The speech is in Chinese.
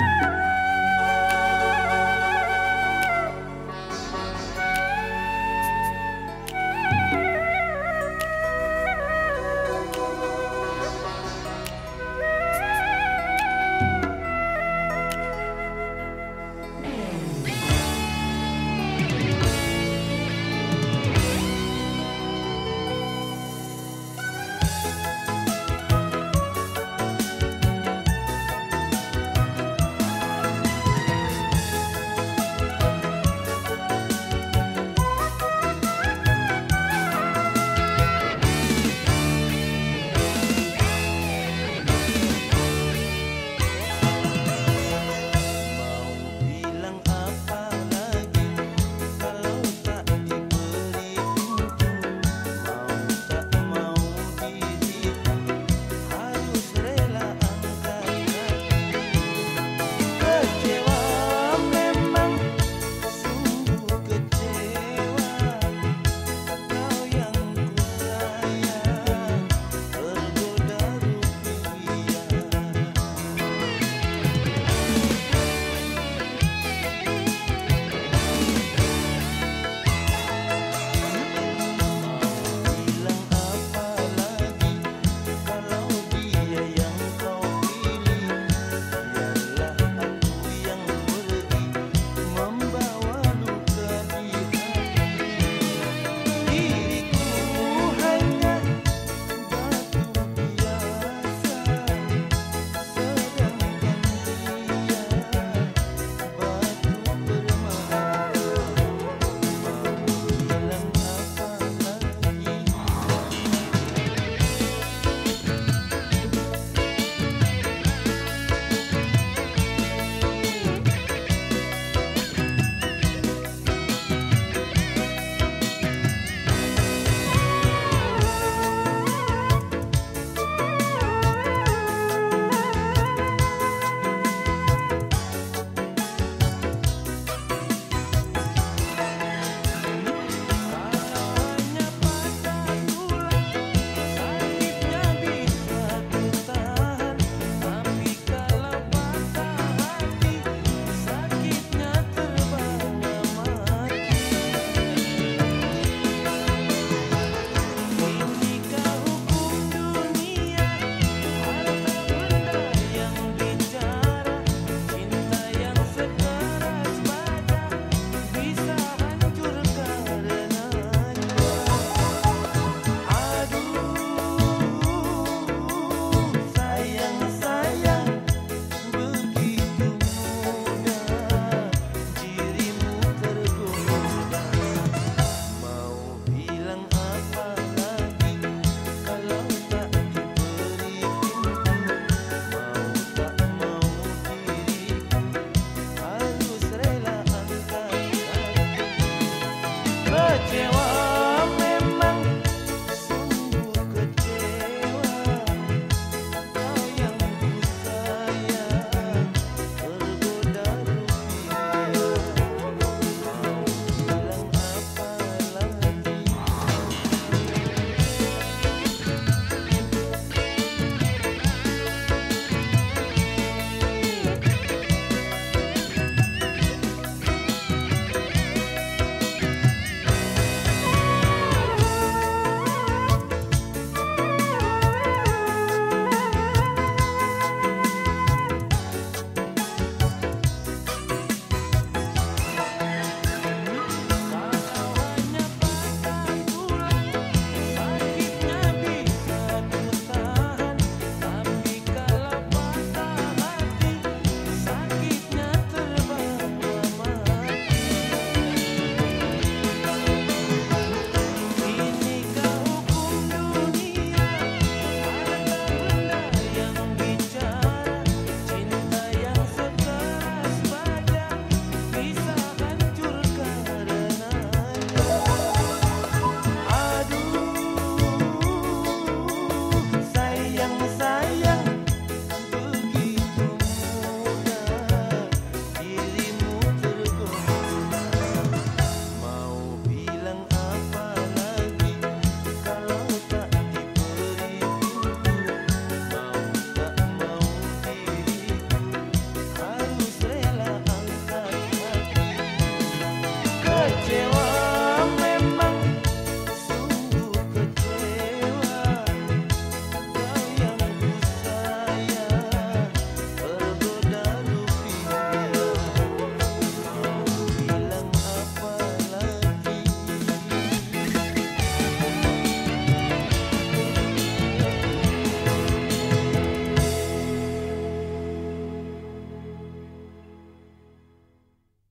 Woo! 的绝